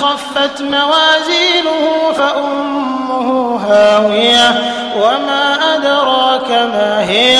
خفت موازينه فأمه هاوية وما أدراك ما هي